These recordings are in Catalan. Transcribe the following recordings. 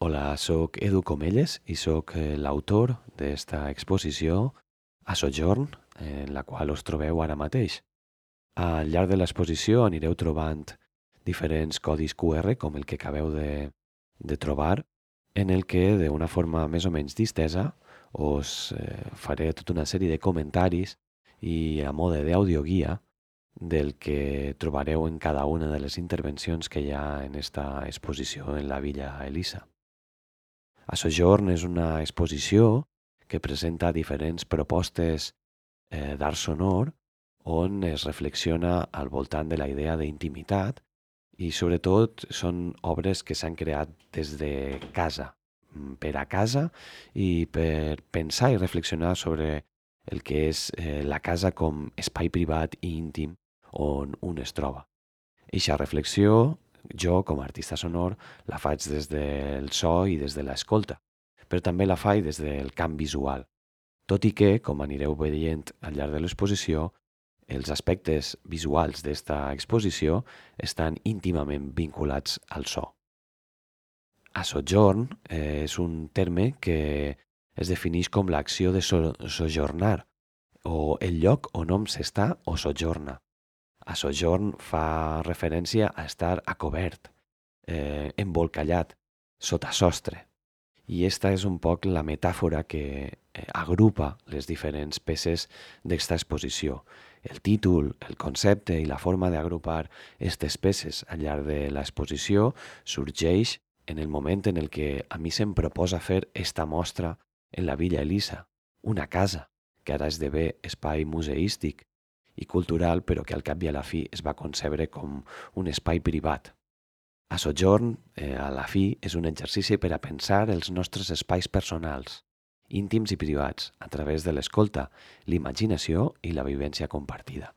Hola, sóc Edu Comelles i sóc eh, l'autor d'esta exposició a Sojorn, en la qual us trobeu ara mateix. Al llarg de l'exposició anireu trobant diferents codis QR, com el que acabeu de, de trobar, en el que, d'una forma més o menys distesa, us eh, faré tota una sèrie de comentaris i a mode d'audioguia del que trobareu en cada una de les intervencions que hi ha en esta exposició en la Villa Elisa. A Sojorn és una exposició que presenta diferents propostes eh, d'art sonor on es reflexiona al voltant de la idea d'intimitat i sobretot són obres que s'han creat des de casa, per a casa i per pensar i reflexionar sobre el que és eh, la casa com espai privat i íntim on un es troba. Eixa reflexió, jo com a artista sonor, la faig des del so i des de l'escolta, però també la faig des del camp visual. Tot i que, com anireu veient al llarg de l'exposició, els aspectes visuals d'esta exposició estan íntimament vinculats al so. A sojorn eh, és un terme que es defineix com l'acció de so sojornar o el lloc on hom s'està o sojorna. A sojorn fa referència a estar a cobert, eh, embolcallat, sota sostre. I esta és un poc la metàfora que eh, agrupa les diferents peces d'esta exposició. El títol, el concepte i la forma d'agrupar aquestes peces al llarg de l'exposició sorgeix en el moment en el que a mi se'm proposa fer esta mostra en la Villa Elisa, una casa que ara esdevé espai museístic i cultural, però que al cap i a la fi es va concebre com un espai privat. A Sojorn, eh, a la fi, és un exercici per a pensar els nostres espais personals, íntims i privats, a través de l'escolta, l'imaginació i la vivència compartida.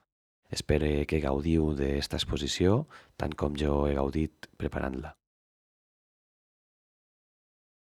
Espero que gaudiu d'esta exposició tant com jo he gaudit preparant-la.